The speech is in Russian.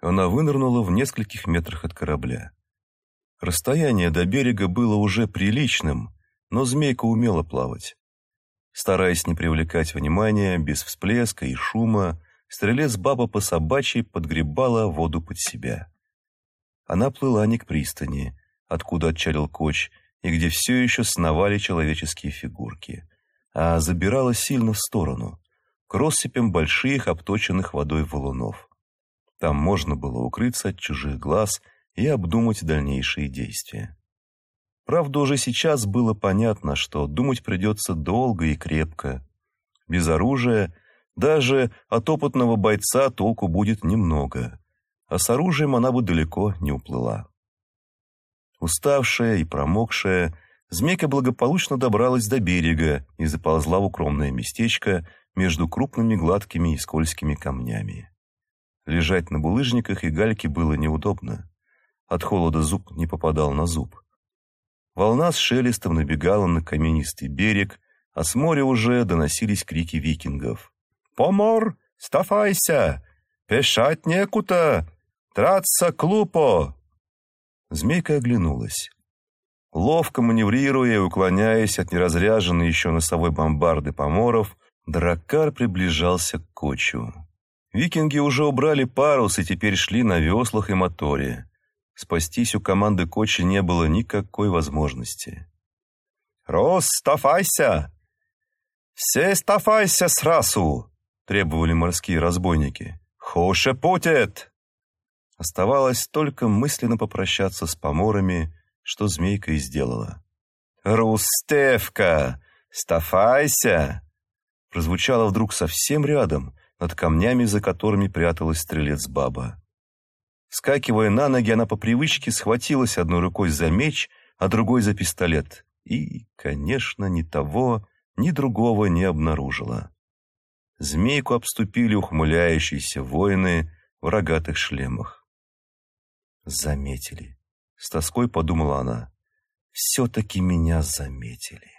Она вынырнула в нескольких метрах от корабля. Расстояние до берега было уже приличным, но змейка умела плавать. Стараясь не привлекать внимания, без всплеска и шума, стрелец-баба по собачьей подгребала воду под себя. Она плыла не к пристани, откуда отчалил коч, и где все еще сновали человеческие фигурки, а забирала сильно в сторону, к россыпям больших обточенных водой валунов. Там можно было укрыться от чужих глаз и обдумать дальнейшие действия. Правда, уже сейчас было понятно, что думать придется долго и крепко. Без оружия даже от опытного бойца толку будет немного, а с оружием она бы далеко не уплыла. Уставшая и промокшая, змейка благополучно добралась до берега и заползла в укромное местечко между крупными гладкими и скользкими камнями. Лежать на булыжниках и гальке было неудобно. От холода зуб не попадал на зуб. Волна с шелестом набегала на каменистый берег, а с моря уже доносились крики викингов. «Помор! Стафайся! Пешать некуда! Траться клупо!» Змейка оглянулась. Ловко маневрируя и уклоняясь от неразряженной еще носовой бомбарды поморов, драккар приближался к кочу. Викинги уже убрали парус и теперь шли на веслах и моторе. Спастись у команды Кочи не было никакой возможности. «Рос, стафайся! Все стафайся сразу!» — требовали морские разбойники. «Хоше путет!» Оставалось только мысленно попрощаться с поморами, что змейка и сделала. «Рустевка! Стафайся!» Прозвучало вдруг совсем рядом — над камнями, за которыми пряталась стрелец-баба. Скакивая на ноги, она по привычке схватилась одной рукой за меч, а другой за пистолет. И, конечно, ни того, ни другого не обнаружила. Змейку обступили ухмыляющиеся воины в рогатых шлемах. «Заметили», — с тоской подумала она. «Все-таки меня заметили».